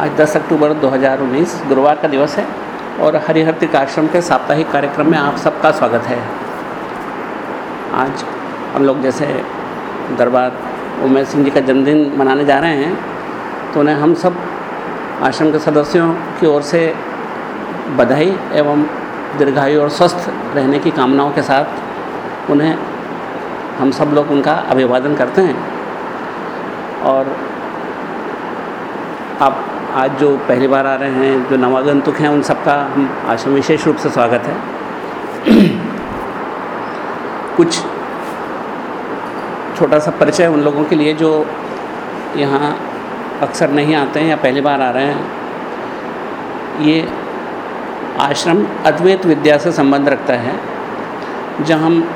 आज 10 अक्टूबर 2019 गुरुवार का दिवस है और हरिहर आश्रम के साप्ताहिक कार्यक्रम में आप सबका स्वागत है। आज हम लोग जैसे दरबार उमेश सिंह जी का जन्मदिन मनाने जा रहे हैं तो उन्हें हम सब आश्रम के सदस्यों की ओर से बधाई एवं दीर्घायु और स्वस्थ रहने की कामनाओं के साथ उन्हें हम सब लोग उनका अभिवादन करते हैं। और आप आज जो पहली बार आ रहे हैं, जो नवागंतुक हैं, उन सबका हम आश्रम विशेष रूप से स्वागत है। कुछ छोटा सा परिचय उन लोगों के लिए जो यहाँ अक्सर नहीं आते हैं या पहली बार आ रहे हैं। ये आश्रम अद्वैत विद्या से संबंध रखता है, जहाँ हम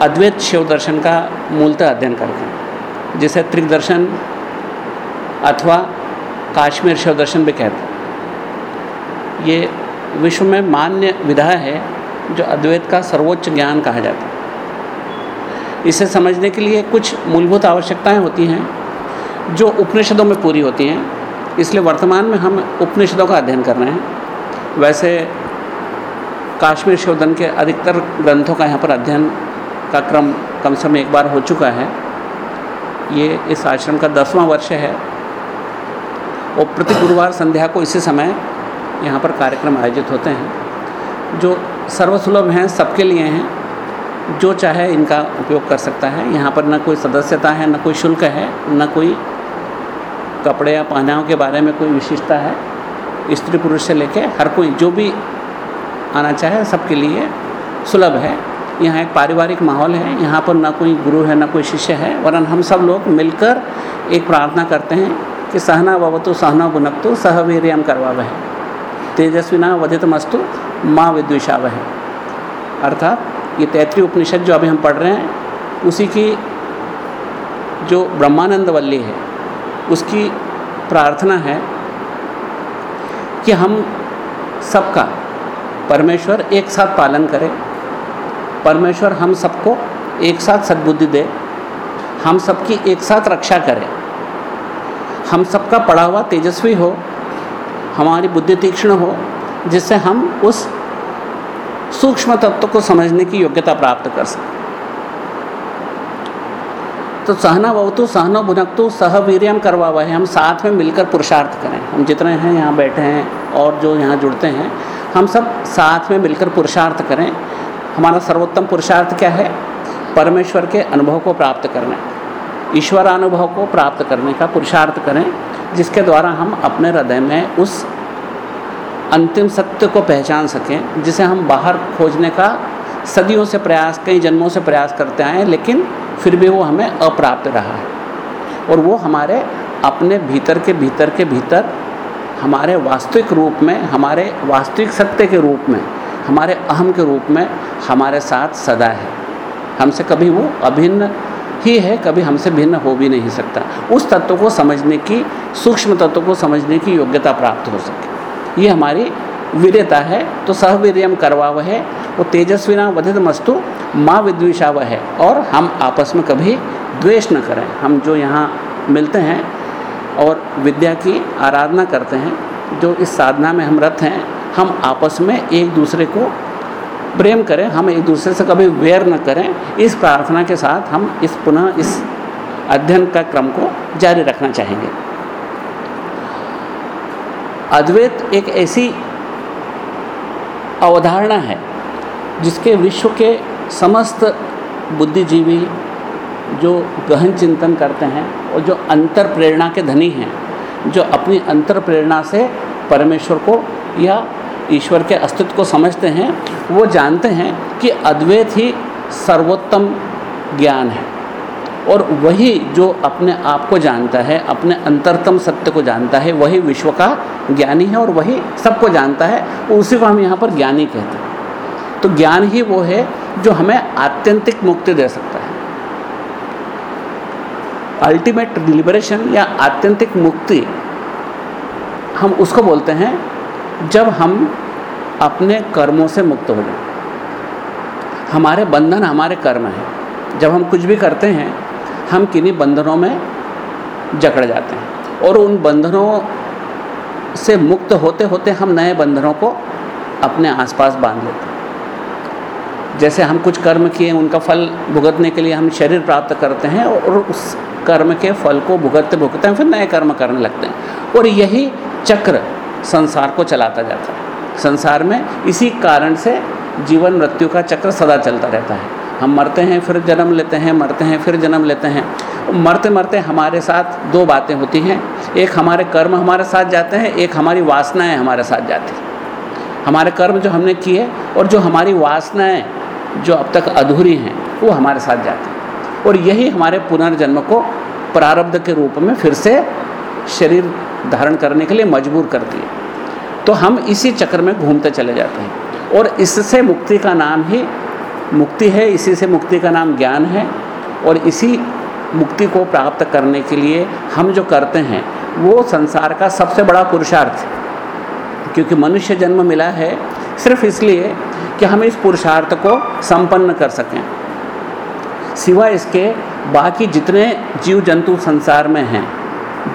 अद्वैत शिव दर्शन का मूलतः अध्ययन करते हैं। जिसे त्रिक दर्शन अथवा काश्मीर शिव दर्शन भी कहते हैं। ये विश्व में मान्य विधा है जो अद्वैत का सर्वोच्च ज्ञान कहा जाता है। इसे समझने के लिए कुछ मूलभूत आवश्यकताएँ होती हैं जो उपनिषदों में पूरी होती हैं। इसलिए वर्तमान में हम उपनिषदों का अध्ययन कर रहे हैं। वैसे काश्मीर शोधन के अधिकतर ग्रंथों का यहाँ पर अध्ययन का क्रम कम से कम एक बार हो चुका है। ये इस आश्रम का दसवां वर्ष है। और प्रति गुरुवार संध्या को इसी समय यहाँ पर कार्यक्रम आयोजित होते हैं, जो सर्वसुलभ हैं, सबके लिए हैं, जो चाहे इनका उपयोग कर सकता है। यहाँ पर न कोई सदस्यता है, न कोई शुल्क है, न कोई कपड़े या पहनाव के बारे में कोई विशेषता है। स्त्री पुरुष से लेकर हर कोई जो भी आना चाहे, सबके लिए सुलभ है। यहाँ एक पारिवारिक माहौल है, यहाँ पर ना कोई गुरु है, ना कोई शिष्य है, वरन हम सब लोग मिलकर एक प्रार्थना करते हैं कि सहना ववतु सहना बुनकतु सह करवा वह तेजस्विना वधित मस्तु माँ विद्विषा वह अर्थात ये तैतृय उपनिषद जो अभी हम पढ़ रहे हैं, उसी की जो ब्रह्मानंद वल्ली है, उसकी प्रार्थना है कि हम सबका परमेश्वर एक साथ पालन करे। परमेश्वर हम सबको एक साथ सद्बुद्धि दे, हम सबकी एक साथ रक्षा करे। हम सबका पढ़ा हुआ तेजस्वी हो, हमारी बुद्धि तीक्ष्ण हो, जिससे हम उस सूक्ष्म तत्व को समझने की योग्यता प्राप्त कर सकें। तो सहना बहुतु सहनो भुनकतु, सह वीरियम करवा हुआ है हम साथ में मिलकर पुरुषार्थ करें। हम जितने हैं यहाँ बैठे हैं और जो यहाँ जुड़ते हैं, हम सब साथ में मिलकर पुरुषार्थ करें। हमारा सर्वोत्तम पुरुषार्थ क्या है? परमेश्वर के अनुभव को प्राप्त करना। ईश्वरानुभव को प्राप्त करने का पुरुषार्थ करें, जिसके द्वारा हम अपने हृदय में उस अंतिम सत्य को पहचान सकें, जिसे हम बाहर खोजने का सदियों से प्रयास, कई जन्मों से प्रयास करते आए लेकिन फिर भी वो हमें अप्राप्त रहा है। और वो हमारे अपने भीतर के भीतर के भीतर, हमारे वास्तविक रूप में, हमारे वास्तविक सत्य के रूप में, हमारे अहम के रूप में हमारे साथ सदा है। हमसे कभी वो अभिन्न ही है, कभी हमसे भिन्न हो भी नहीं सकता। उस तत्व को समझने की, सूक्ष्म तत्व को समझने की योग्यता प्राप्त हो सके। ये हमारी वीरता है तो सहवीर्यम करवाव है, वो तेजस्विना वधित मस्तु, माँ विद्विषाव है, और हम आपस में कभी द्वेष न करें। हम जो यहाँ मिलते हैं, और विद्या की आराधना करते हैं, जो इस साधना में हम रत हैं, हम आपस में एक दूसरे को प्रेम करें, हम एक दूसरे से कभी वेर न करें। इस प्रार्थना के साथ हम इस पुनः इस अध्ययन का क्रम को जारी रखना चाहेंगे। अद्वैत एक ऐसी अवधारणा है, जिसके विश्व के समस्त बुद्धिजीवी जो गहन चिंतन करते हैं और जो अंतर प्रेरणा के धनी हैं, जो अपनी अंतर प्रेरणा से परमेश्वर को या ईश्वर के अस्तित्व को समझते हैं, वो जानते हैं कि अद्वैत ही सर्वोत्तम ज्ञान है। और वही जो अपने आप को जानता है, अपने अंतरतम सत्य को जानता है, वही विश्व का ज्ञानी है और वही सबको जानता है, उसी को हम यहाँ पर ज्ञानी कहते हैं। तो ज्ञान ही वो है जो हमें आत्यंतिक मुक्ति दे सकता है। अल्टीमेट लिबरेशन या आत्यंतिक मुक्ति, हम उसको बोलते हैं जब हम अपने कर्मों से मुक्त हो जाए। हमारे बंधन हमारे कर्म हैं। जब हम कुछ भी करते हैं, हम किन्हीं बंधनों में जकड़ जाते हैं। और उन बंधनों से मुक्त होते होते हम नए बंधनों को अपने आसपास बाँध लेते हैं। जैसे हम कुछ कर्म किए, उनका फल भुगतने के लिए हम शरीर प्राप्त करते हैं और उस कर्म के फल को भुगतते भुगतते हैं फिर नए कर्म करने लगते हैं। और यही चक्र संसार को चलाता जाता है। संसार में इसी कारण से जीवन मृत्यु का चक्र सदा चलता रहता है। हम मरते हैं, फिर जन्म लेते हैं, मरते हैं, फिर जन्म लेते हैं। मरते मरते हमारे साथ दो बातें होती हैं। एक हमारे कर्म हमारे साथ जाते हैं, एक हमारी वासनाएँ हमारे साथ जाती हैं। हमारे कर्म जो हमने किए और जो हमारी वासनाएँ जो अब तक अधूरी हैं, वो हमारे साथ जाती हैं। और यही हमारे पुनर्जन्म को प्रारब्ध के रूप में फिर से शरीर धारण करने के लिए मजबूर करती है। तो हम इसी चक्र में घूमते चले जाते हैं। और इससे मुक्ति का नाम ही मुक्ति है, इसी से मुक्ति का नाम ज्ञान है। और इसी मुक्ति को प्राप्त करने के लिए हम जो करते हैं, वो संसार का सबसे बड़ा पुरुषार्थ है। क्योंकि मनुष्य जन्म मिला है सिर्फ़ इसलिए कि हम इस पुरुषार्थ को संपन्न कर सकें। सिवाय इसके बाकी जितने जीव जंतु संसार में हैं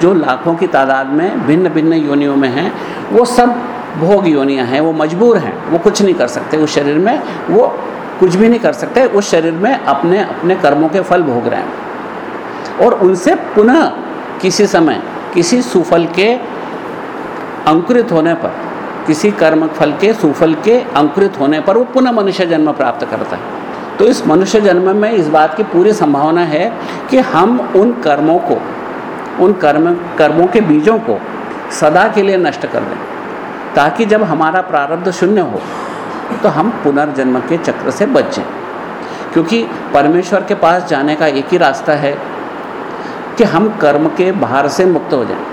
जो लाखों की तादाद में भिन्न भिन्न योनियों में हैं, वो सब भोग योनियाँ हैं, वो मजबूर हैं, वो कुछ नहीं कर सकते उस शरीर में, वो कुछ भी नहीं कर सकते, उस शरीर में अपने अपने कर्मों के फल भोग रहे हैं। और उनसे पुनः किसी समय, किसी सुफल के अंकुरित होने पर, किसी कर्म फल के, सुफल के अंकुरित होने पर वो पुनः मनुष्य जन्म प्राप्त करता है। तो इस मनुष्य जन्म में इस बात की पूरी संभावना है कि हम उन कर्मों को उन कर्म, कर्मों के बीजों को सदा के लिए नष्ट कर दें, ताकि जब हमारा प्रारब्ध शून्य हो तो हम पुनर्जन्म के चक्र से बच जाएँ। क्योंकि परमेश्वर के पास जाने का एक ही रास्ता है कि हम कर्म के बाहर से मुक्त हो जाएँ।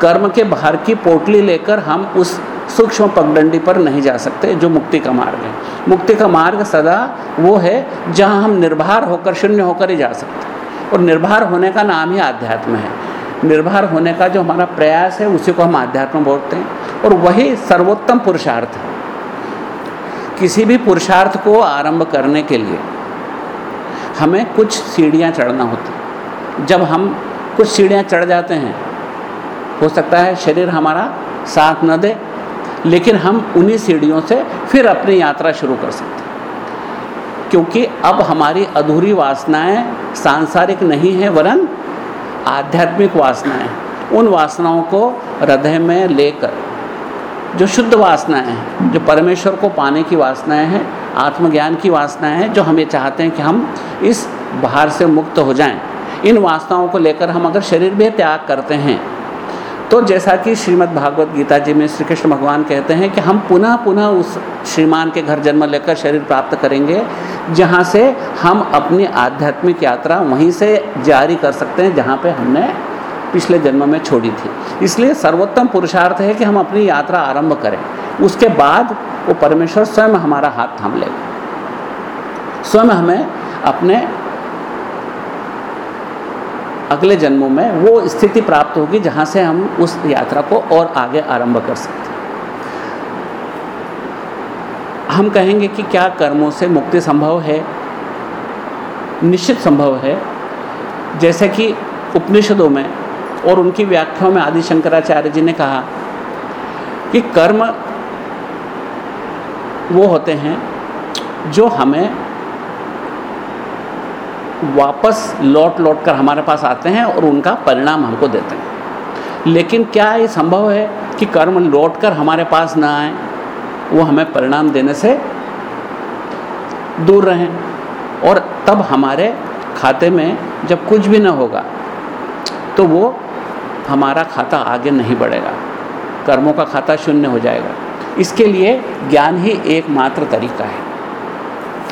कर्म के बाहर की पोटली लेकर हम उस सूक्ष्म पगडंडी पर नहीं जा सकते, जो मुक्ति का मार्ग है। मुक्ति का मार्ग सदा वो है जहाँ हम निर्भर होकर, शून्य होकर ही जा सकते और निर्भर होने का नाम ही आध्यात्म है। निर्भर होने का जो हमारा प्रयास है, उसी को हम आध्यात्म बोलते हैं। और वही सर्वोत्तम पुरुषार्थ है। किसी भी पुरुषार्थ को आरंभ करने के लिए हमें कुछ सीढ़ियाँ चढ़ना होती जब हम कुछ सीढ़ियाँ चढ़ जाते हैं, हो सकता है शरीर हमारा साथ न दे, लेकिन हम उन्हीं सीढ़ियों से फिर अपनी यात्रा शुरू कर सकते हैं। क्योंकि अब हमारी अधूरी वासनाएँ सांसारिक नहीं है, वरन आध्यात्मिक वासनाएँ, उन वासनाओं को हृदय में लेकर, जो शुद्ध वासनाएँ हैं, जो परमेश्वर को पाने की वासनाएँ हैं, आत्मज्ञान की वासनाएँ हैं, जो हम ये चाहते हैं कि हम इस बाहर से मुक्त हो जाएँ। इन वासनाओं को लेकर हम अगर शरीर भी त्याग करते हैं तो जैसा कि श्रीमद् भागवत गीता जी में श्री कृष्ण भगवान कहते हैं कि हम पुनः पुनः उस श्रीमान के घर जन्म लेकर शरीर प्राप्त करेंगे, जहाँ से हम अपनी आध्यात्मिक यात्रा वहीं से जारी कर सकते हैं, जहाँ पे हमने पिछले जन्म में छोड़ी थी। इसलिए सर्वोत्तम पुरुषार्थ है कि हम अपनी यात्रा आरंभ करें। उसके बाद वो परमेश्वर स्वयं हमारा हाथ थाम लेगा। स्वयं हमें अपने अगले जन्मों में वो स्थिति प्राप्त होगी जहाँ से हम उस यात्रा को और आगे आरंभ कर सकते हैं। हम कहेंगे कि क्या कर्मों से मुक्ति संभव है? निश्चित संभव है। जैसे कि उपनिषदों में और उनकी व्याख्याओं में आदि शंकराचार्य जी ने कहा कि कर्म वो होते हैं जो हमें वापस लौट लौट कर हमारे पास आते हैं और उनका परिणाम हमको देते हैं। लेकिन क्या ये संभव है कि कर्म लौट कर हमारे पास ना आए? वो हमें परिणाम देने से दूर रहें। और तब हमारे खाते में जब कुछ भी ना होगा तो वो हमारा खाता आगे नहीं बढ़ेगा। कर्मों का खाता शून्य हो जाएगा। इसके लिए ज्ञान ही एकमात्र तरीका है।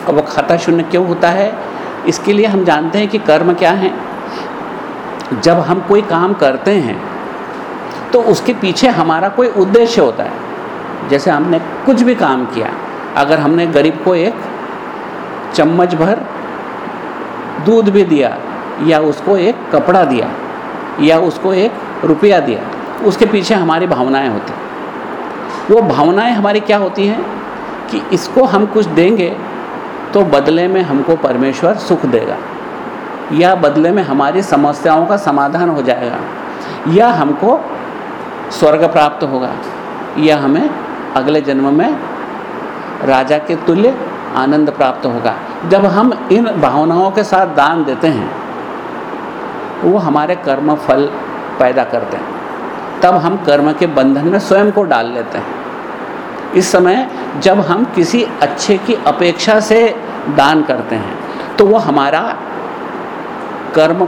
और वो खाता शून्य क्यों होता है? इसके लिए हम जानते हैं कि कर्म क्या है। जब हम कोई काम करते हैं तो उसके पीछे हमारा कोई उद्देश्य होता है। जैसे हमने कुछ भी काम किया, अगर हमने गरीब को एक चम्मच भर दूध भी दिया, या उसको एक कपड़ा दिया, या उसको एक रुपया दिया, उसके पीछे हमारी भावनाएँ होती वो भावनाएँ हमारी क्या होती हैं कि इसको हम कुछ देंगे तो बदले में हमको परमेश्वर सुख देगा। या बदले में हमारी समस्याओं का समाधान हो जाएगा। या हमको स्वर्ग प्राप्त होगा। या हमें अगले जन्म में राजा के तुल्य आनंद प्राप्त होगा। जब हम इन भावनाओं के साथ दान देते हैं, वो हमारे कर्म फल पैदा करते हैं। तब हम कर्म के बंधन में स्वयं को डाल लेते हैं। इस समय जब हम किसी अच्छे की अपेक्षा से दान करते हैं तो वो हमारा कर्म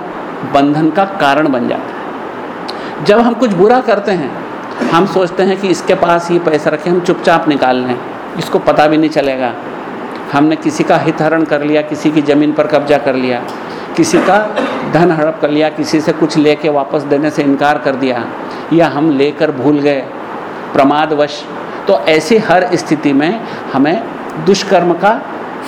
बंधन का कारण बन जाता है। जब हम कुछ बुरा करते हैं, हम सोचते हैं कि इसके पास ये पैसा रखे, हम चुपचाप निकाल लें, इसको पता भी नहीं चलेगा। हमने किसी का हित हरण कर लिया, किसी की ज़मीन पर कब्जा कर लिया, किसी का धन हड़प कर लिया, किसी से कुछ लेके वापस देने से इनकार कर दिया, या हम लेकर भूल गए, प्रमादवश तो ऐसी हर स्थिति में हमें दुष्कर्म का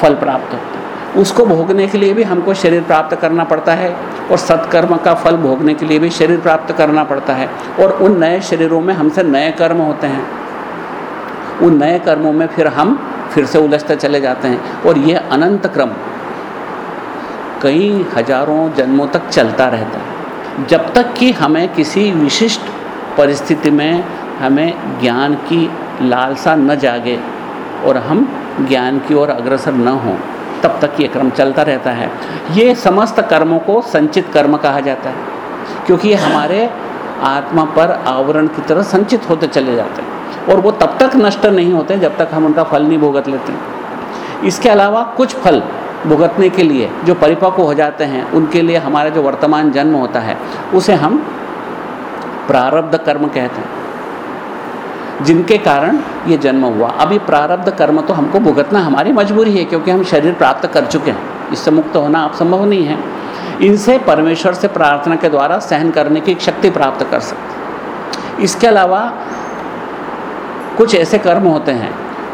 फल प्राप्त होता है। उसको भोगने के लिए भी हमको शरीर प्राप्त करना पड़ता है और सत्कर्म का फल भोगने के लिए भी शरीर प्राप्त करना पड़ता है और उन नए शरीरों में हमसे नए कर्म होते हैं। उन नए कर्मों में फिर हम फिर से उलझते चले जाते हैं और यह अनंत क्रम कई हज़ारों जन्मों तक चलता रहता है। जब तक कि हमें किसी विशिष्ट परिस्थिति में हमें ज्ञान की लालसा न जागे और हम ज्ञान की ओर अग्रसर न हों, तब तक ये क्रम चलता रहता है। ये समस्त कर्मों को संचित कर्म कहा जाता है, क्योंकि ये हमारे आत्मा पर आवरण की तरह संचित होते चले जाते हैं और वो तब तक नष्ट नहीं होते जब तक हम उनका फल नहीं भुगत लेते इसके अलावा कुछ फल भुगतने के लिए जो परिपक्व हो जाते हैं, उनके लिए हमारा जो वर्तमान जन्म होता है, उसे हम प्रारब्ध कर्म कहते हैं। जिनके कारण ये जन्म हुआ। अभी प्रारब्ध कर्म तो हमको भुगतना हमारी मजबूरी है, क्योंकि हम शरीर प्राप्त कर चुके हैं। इससे मुक्त होना आप संभव नहीं है। इनसे परमेश्वर से प्रार्थना के द्वारा सहन करने की शक्ति प्राप्त कर सकते इसके अलावा कुछ ऐसे कर्म होते हैं,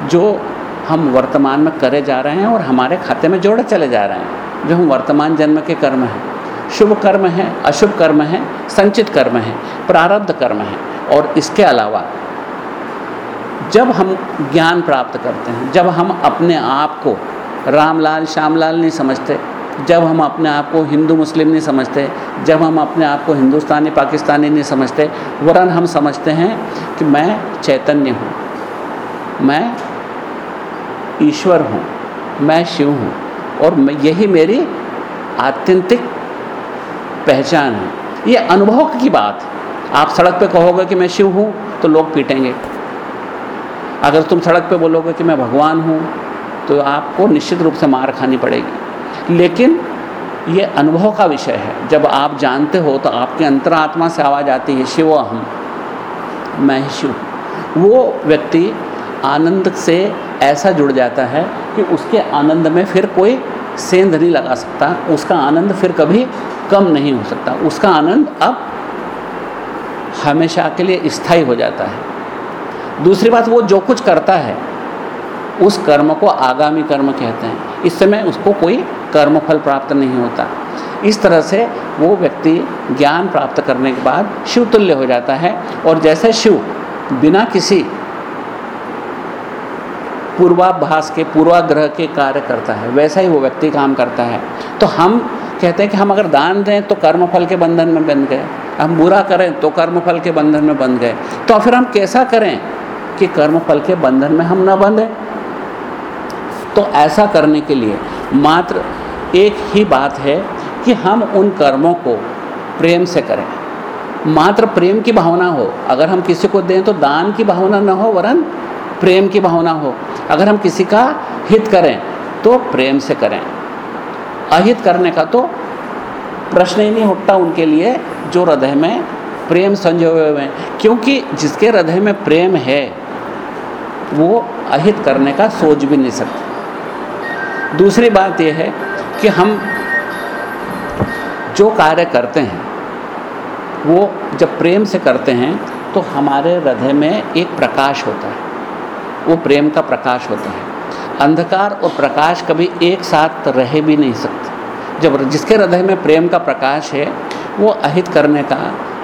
जो हम वर्तमान में करे जा रहे हैं और हमारे खाते में जोड़े चले जा रहे हैं, जो हम वर्तमान जन्म के कर्म हैं। शुभ कर्म हैं, अशुभ कर्म हैं, संचित कर्म हैं, प्रारब्ध कर्म हैं। और इसके अलावा जब हम ज्ञान प्राप्त करते हैं, जब हम अपने आप को रामलाल, श्यामलाल नहीं समझते, जब हम अपने आप को हिंदू, मुस्लिम नहीं समझते, जब हम अपने आप को हिंदुस्तानी, पाकिस्तानी नहीं समझते, वरन हम समझते हैं कि मैं चैतन्य हूँ, मैं ईश्वर हूँ, मैं शिव हूँ, और यही मेरी आत्यंतिक पहचान है। ये अनुभव की बात आप सड़क पे कहोगे कि मैं शिव हूँ तो लोग पीटेंगे। अगर तुम सड़क पे बोलोगे कि मैं भगवान हूँ तो आपको निश्चित रूप से मार खानी पड़ेगी। लेकिन ये अनुभव का विषय है। जब आप जानते हो तो आपके अंतरात्मा से आवाज़ आती है, शिव हम मैं ही शिव वो व्यक्ति आनंद से ऐसा जुड़ जाता है कि उसके आनंद में फिर कोई सेंध नहीं लगा सकता। उसका आनंद फिर कभी कम नहीं हो सकता। उसका आनंद अब हमेशा के लिए स्थायी हो जाता है। दूसरी बात, वो जो कुछ करता है, उस कर्म को आगामी कर्म कहते हैं। इस समय उसको कोई कर्मफल प्राप्त नहीं होता। इस तरह से वो व्यक्ति ज्ञान प्राप्त करने के बाद शिव तुल्य हो जाता है और जैसे शिव बिना किसी पूर्वाभास के, पूर्वाग्रह के कार्य करता है, वैसा ही वो व्यक्ति काम करता है। तो हम कहते हैं कि हम अगर दान दें तो कर्मफल के बंधन में बंध गए। हम बुरा करें तो कर्मफल के बंधन में बंध गए। तो फिर हम कैसा करें? कि कर्मफल के बंधन में हम न बंधें। तो ऐसा करने के लिए मात्र एक ही बात है कि हम उन कर्मों को प्रेम से करें। मात्र प्रेम की भावना हो। अगर हम किसी को दें तो दान की भावना न हो, वरन प्रेम की भावना हो। अगर हम किसी का हित करें तो प्रेम से करें। अहित करने का तो प्रश्न ही नहीं उठता उनके लिए जो हृदय में प्रेम संजोए हुए हैं। क्योंकि जिसके हृदय में प्रेम है वो अहित करने का सोच भी नहीं सकते। दूसरी बात यह है कि हम जो कार्य करते हैं, वो जब प्रेम से करते हैं तो हमारे हृदय में एक प्रकाश होता है। वो प्रेम का प्रकाश होता है। अंधकार और प्रकाश कभी एक साथ रह भी नहीं सकते। जब जिसके हृदय में प्रेम का प्रकाश है, वो अहित करने का,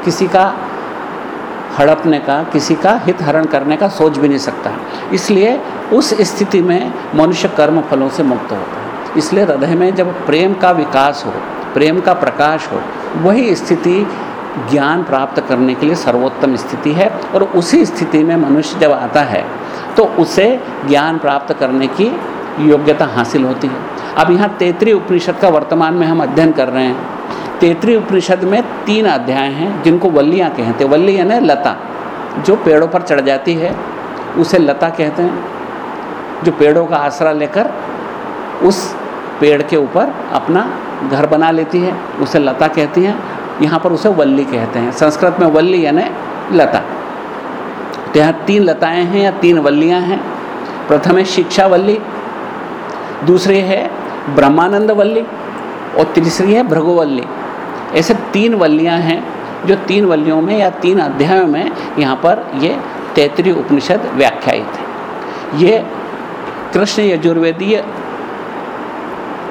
किसी का हड़पने का, किसी का हित हरण करने का सोच भी नहीं सकता इसलिए उस स्थिति में मनुष्य कर्म फलों से मुक्त होता है। इसलिए हृदय में जब प्रेम का विकास हो, प्रेम का प्रकाश हो, वही स्थिति ज्ञान प्राप्त करने के लिए सर्वोत्तम स्थिति है और उसी स्थिति में मनुष्य जब आता है तो उसे ज्ञान प्राप्त करने की योग्यता हासिल होती है। अब यहाँ तेतरी उपनिषद का वर्तमान में हम अध्ययन कर रहे हैं। तेतरी उपनिषद में तीन अध्याय हैं, जिनको वल्लियाँ कहते हैं। वल्ली यानी लता, जो पेड़ों पर चढ़ जाती है, उसे लता कहते हैं। जो पेड़ों का आसरा लेकर उस पेड़ के ऊपर अपना घर बना लेती है, उसे लता कहती हैं। यहाँ पर उसे वल्ली कहते हैं। संस्कृत में वल्ली यानी लता। तो यहाँ तीन लताएँ हैं या तीन वल्लियाँ हैं। प्रथम है शिक्षा वल्ली, दूसरी है ब्रह्मानंद वल्ली और तीसरी है भृगुवल्ली ऐसे तीन वल्लियाँ हैं, जो तीन वल्लियों में या तीन अध्यायों में यहाँ पर ये तैतरी उपनिषद व्याख्यायित है। ये कृष्ण यजुर्वेदीय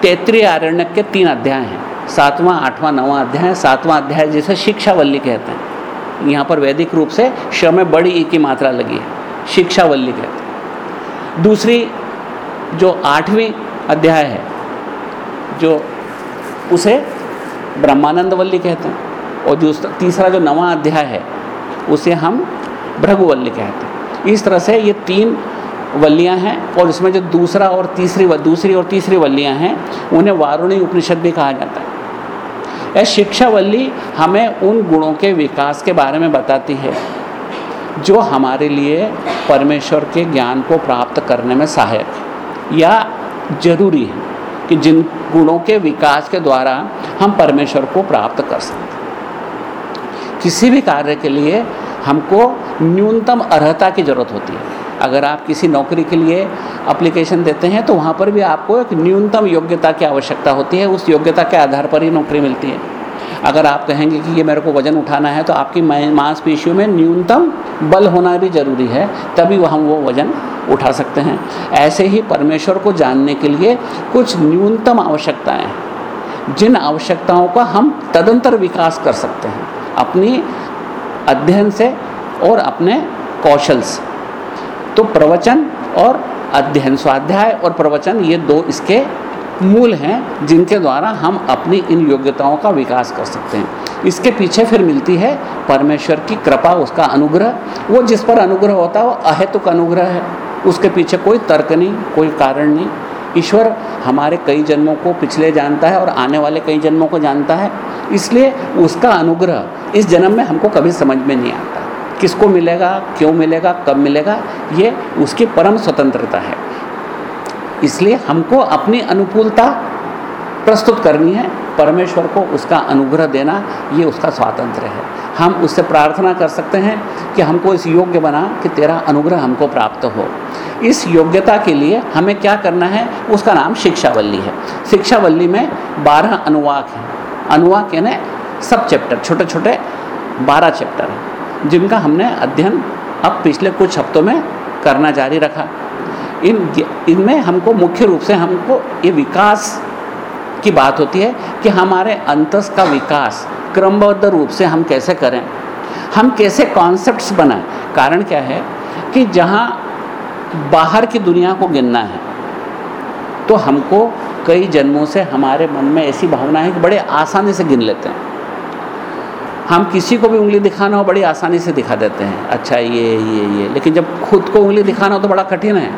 तैतरी आरण्य के तीन अध्याय हैं। सातवां, आठवां, नवां अध्याय, सातवां अध्याय जिसे शिक्षावल्ली कहते हैं। यहाँ पर वैदिक रूप से श में बड़ी ई की मात्रा लगी है, शिक्षावल्ली कहते हैं। दूसरी जो आठवीं अध्याय है, जो उसे ब्रह्मानंद वल्ली कहते हैं। और जो तीसरा जो नवा अध्याय है, उसे हम भृगुवल्ली कहते हैं। इस तरह से ये तीन वल्लियाँ हैं और इसमें जो दूसरा और तीसरी दूसरी और तीसरी वल्लियाँ हैं, उन्हें वारुणी उपनिषद भी कहा जाता है। यह शिक्षा वल्ली हमें उन गुणों के विकास के बारे में बताती है, जो हमारे लिए परमेश्वर के ज्ञान को प्राप्त करने में सहायक या ज़रूरी है। कि जिन गुणों के विकास के द्वारा हम परमेश्वर को प्राप्त कर सकते किसी भी कार्य के लिए हमको न्यूनतम अर्हता की ज़रूरत होती है। अगर आप किसी नौकरी के लिए अप्लीकेशन देते हैं तो वहाँ पर भी आपको एक न्यूनतम योग्यता की आवश्यकता होती है। उस योग्यता के आधार पर ही नौकरी मिलती है। अगर आप कहेंगे कि ये मेरे को वज़न उठाना है तो आपकी मांसपेशियों में न्यूनतम बल होना भी ज़रूरी है, तभी वो हम वो वज़न उठा सकते हैं। ऐसे ही परमेश्वर को जानने के लिए कुछ न्यूनतम आवश्यकताएँ, जिन आवश्यकताओं का हम तदंतर विकास कर सकते हैं, अपनी अध्ययन से और अपने कौशल से। तो प्रवचन और अध्ययन, स्वाध्याय और प्रवचन, ये दो इसके मूल हैं जिनके द्वारा हम अपनी इन योग्यताओं का विकास कर सकते हैं। इसके पीछे फिर मिलती है परमेश्वर की कृपा, उसका अनुग्रह। वो जिस पर अनुग्रह होता है, वो अहेतुक अनुग्रह है। उसके पीछे कोई तर्क नहीं, कोई कारण नहीं। ईश्वर हमारे कई जन्मों को पिछले जानता है और आने वाले कई जन्मों को जानता है। इसलिए उसका अनुग्रह इस जन्म में हमको कभी समझ में नहीं आता। किसको मिलेगा, क्यों मिलेगा, कब मिलेगा, ये उसकी परम स्वतंत्रता है। इसलिए हमको अपनी अनुकूलता प्रस्तुत करनी है, परमेश्वर को उसका अनुग्रह देना, ये उसका स्वातंत्र है। हम उससे प्रार्थना कर सकते हैं कि हमको इस योग्य बना कि तेरा अनुग्रह हमको प्राप्त हो। इस योग्यता के लिए हमें क्या करना है? उसका नाम शिक्षावल्ली है। शिक्षावल्ली में बारह अनुवाक हैं। अनुवाक यानी सब चैप्टर छोटे छोटे बारह चैप्टर हैं, जिनका हमने अध्ययन अब पिछले कुछ हफ्तों में करना जारी रखा। इन इनमें हमको मुख्य रूप से हमको ये विकास की बात होती है कि हमारे अंतस का विकास क्रमबद्ध रूप से हम कैसे करें। हम कैसे कॉन्सेप्ट्स बनाएँ। कारण क्या है कि जहाँ बाहर की दुनिया को गिनना है तो हमको कई जन्मों से हमारे मन में ऐसी भावना है कि बड़े आसानी से गिन लेते हैं। हम किसी को भी उंगली दिखाना हो, बड़ी आसानी से दिखा देते हैं। अच्छा ये ये ये। लेकिन जब खुद को उंगली दिखाना हो तो बड़ा कठिन है।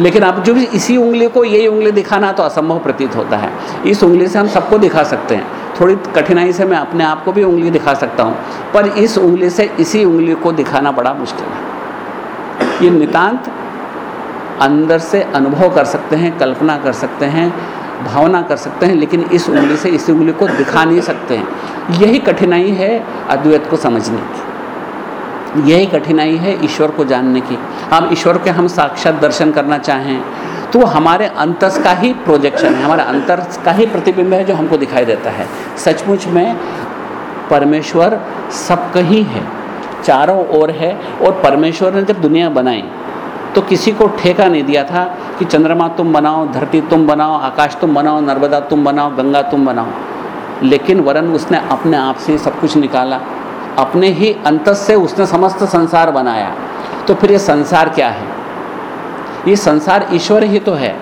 लेकिन आप जो भी इसी उंगली को यही उंगली दिखाना तो असंभव प्रतीत होता है। इस उंगली से हम सबको दिखा सकते हैं। थोड़ी कठिनाई से मैं अपने आप को भी उंगली दिखा सकता हूँ। पर इस उंगली से इसी उंगली को दिखाना बड़ा मुश्किल है। ये नितांत अंदर से अनुभव कर सकते हैं, कल्पना कर सकते हैं भावना कर सकते हैं, लेकिन इस उंगली से, इस उंगली को दिखा नहीं सकते हैं। यही कठिनाई है अद्वैत को समझने की। यही कठिनाई है ईश्वर को जानने की। हम ईश्वर के हम साक्षात दर्शन करना चाहें तो हमारे अंतस का ही प्रोजेक्शन है, हमारे अंतर का ही प्रतिबिंब है जो हमको दिखाई देता है। सचमुच में परमेश्वर सब कहीं है, चारों ओर है, और परमेश्वर ने जब दुनिया बनाई तो किसी को ठेका नहीं दिया था कि चंद्रमा तुम बनाओ, धरती तुम बनाओ, आकाश तुम बनाओ, नर्मदा तुम बनाओ, गंगा तुम बनाओ। लेकिन वरन उसने अपने आप से सब कुछ निकाला। अपने ही अंतस से उसने समस्त संसार बनाया। तो फिर ये संसार क्या है? ये संसार ईश्वर ही तो है।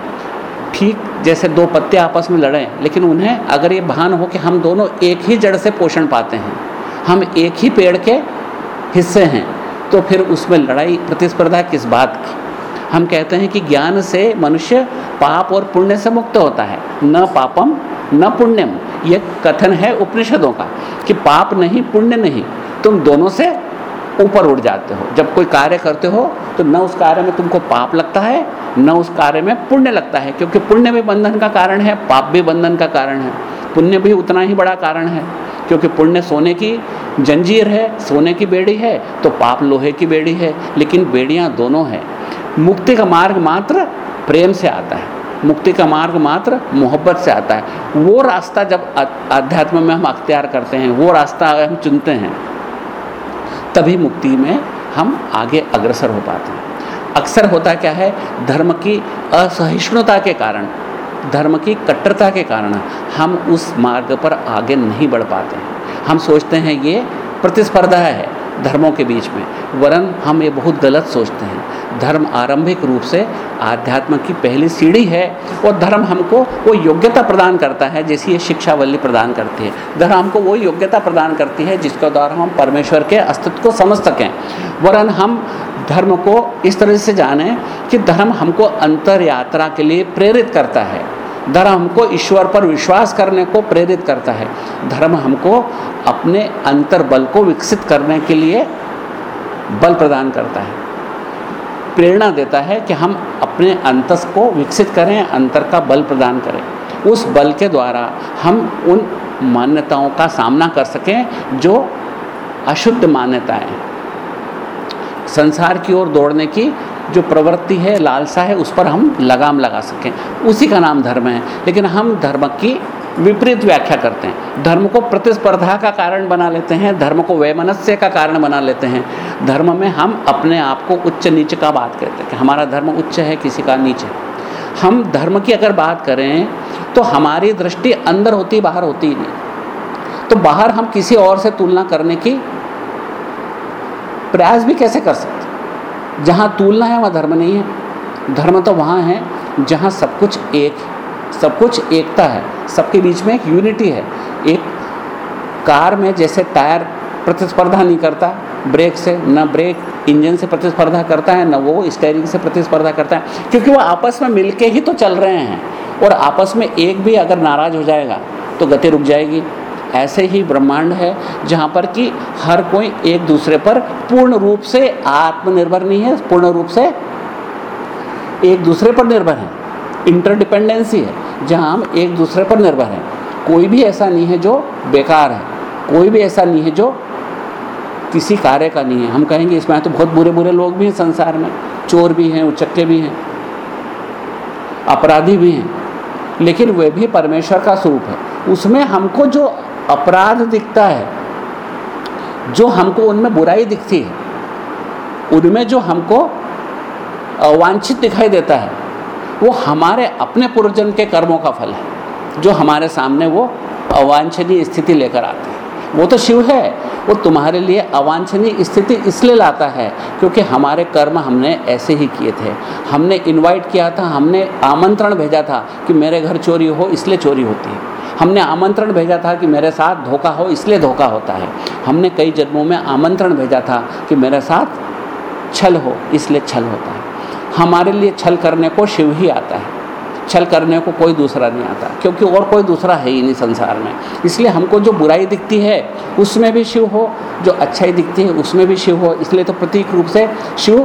ठीक, जैसे दो पत्ते आपस में लड़ें, लेकिन उन्हें अगर ये भान हो कि हम दोनों एक ही जड़ से पोषण पाते हैं, हम एक ही पेड़ के हिस्से हैं तो फिर उसमें लड़ाई प्रतिस्पर्धा किस बात की? हम कहते हैं कि ज्ञान से मनुष्य पाप और पुण्य से मुक्त होता है। न पापम, न पुण्यम। ये कथन है उपनिषदों का कि पाप नहीं, पुण्य नहीं। तुम दोनों से ऊपर उड़ जाते हो। जब कोई कार्य करते हो तो न उस कार्य में तुमको पाप लगता है, न उस कार्य में पुण्य लगता है, क्योंकि पुण्य भी बंधन का कारण है, पाप भी बंधन का कारण है। पुण्य भी उतना ही बड़ा कारण है। क्योंकि पुण्य सोने की जंजीर है, सोने की बेड़ी है तो पाप लोहे की बेड़ी है, लेकिन बेड़ियाँ दोनों हैं। मुक्ति का मार्ग मात्र प्रेम से आता है। मुक्ति का मार्ग मात्र मोहब्बत से आता है। वो रास्ता जब अध्यात्म में हम अख्तियार करते हैं, वो रास्ता हम चुनते हैं, तभी मुक्ति में हम आगे अग्रसर हो पाते हैं। अक्सर होता क्या है, धर्म की असहिष्णुता के कारण धर्म की कट्टरता के कारण हम उस मार्ग पर आगे नहीं बढ़ पाते हैं। हम सोचते हैं ये प्रतिस्पर्धा है धर्मों के बीच में, वरन हम ये बहुत गलत सोचते हैं। धर्म आरंभिक रूप से आध्यात्म की पहली सीढ़ी है और धर्म हमको वो योग्यता प्रदान करता है जैसी ये शिक्षावल्ली प्रदान करती है। धर्म हमको वो योग्यता प्रदान करती है जिसके द्वारा हम परमेश्वर के अस्तित्व को समझ सकें। वरन हम धर्म को इस तरह से जाने कि धर्म हमको अंतर यात्रा के लिए प्रेरित करता है। धर्म हमको ईश्वर पर विश्वास करने को प्रेरित करता है। धर्म हमको अपने अंतर बल को विकसित करने के लिए बल प्रदान करता है। प्रेरणा देता है कि हम अपने अंतस को विकसित करें, अंतर का बल प्रदान करें। उस बल के द्वारा हम उन मान्यताओं का सामना कर सकें जो अशुद्ध मान्यताएँ संसार की ओर दौड़ने की जो प्रवृत्ति है, लालसा है, उस पर हम लगाम लगा सकें। उसी का नाम धर्म है। लेकिन हम धर्म की विपरीत व्याख्या करते हैं। धर्म को प्रतिस्पर्धा का कारण बना लेते हैं, धर्म को वैमनस्य का कारण बना लेते हैं। धर्म में हम अपने आप को उच्च नीच का बात करते हैं कि हमारा धर्म उच्च है, किसी का नीच है। हम धर्म की अगर बात करें तो हमारी दृष्टि अंदर होती, बाहर होती ही नहीं। तो बाहर हम किसी और से तुलना करने की प्रयास भी कैसे कर सकते जहाँ तुलना है, वहाँ धर्म नहीं है। धर्म तो वहाँ है, जहाँ सब कुछ एक, सब कुछ एकता है। सबके बीच में एक यूनिटी है। एक कार में जैसे टायर प्रतिस्पर्धा नहीं करता ब्रेक से, न ब्रेक इंजन से प्रतिस्पर्धा करता है, न वो स्टेयरिंग से प्रतिस्पर्धा करता है, क्योंकि वो आपस में मिलके ही तो चल रहे हैं। और आपस में एक भी अगर नाराज़ हो जाएगा तो गति रुक जाएगी। ऐसे ही ब्रह्मांड है, जहाँ पर कि हर कोई एक दूसरे पर पूर्ण रूप से आत्मनिर्भर नहीं है, पूर्ण रूप से एक दूसरे पर निर्भर है। इंटरडिपेंडेंसी है, जहाँ हम एक दूसरे पर निर्भर हैं। कोई भी ऐसा नहीं है जो बेकार है, कोई भी ऐसा नहीं है जो किसी कार्य का नहीं है। हम कहेंगे, इसमें तो बहुत बुरे बुरे लोग भी हैं संसार में, चोर भी हैं उचक्के भी हैं, अपराधी भी हैं, लेकिन वे भी परमेश्वर का स्वरूप है। उसमें हमको जो अपराध दिखता है, जो हमको उनमें बुराई दिखती है, उनमें जो हमको अवांछित दिखाई देता है, वो हमारे अपने पूर्वजन्म के कर्मों का फल है, जो हमारे सामने वो अवांछनीय स्थिति लेकर आते हैं। वो तो शिव है, वो तुम्हारे लिए अवांछनीय स्थिति इसलिए लाता है, क्योंकि हमारे कर्म हमने ऐसे ही किए थे। हमने इनवाइट किया था, हमने आमंत्रण भेजा था कि मेरे घर चोरी हो, इसलिए चोरी होती है। हमने आमंत्रण भेजा था कि मेरे साथ धोखा हो, इसलिए धोखा होता है। हमने कई जन्मों में आमंत्रण भेजा था कि मेरे साथ छल हो, इसलिए छल होता है। हमारे लिए छल करने को शिव ही आता है। छल करने को कोई दूसरा नहीं आता, क्योंकि और कोई दूसरा है ही नहीं संसार में। इसलिए हमको जो बुराई दिखती है, उसमें भी शिव हो, जो अच्छाई दिखती है, उसमें भी शिव हो। इसलिए तो प्रतीक रूप से शिव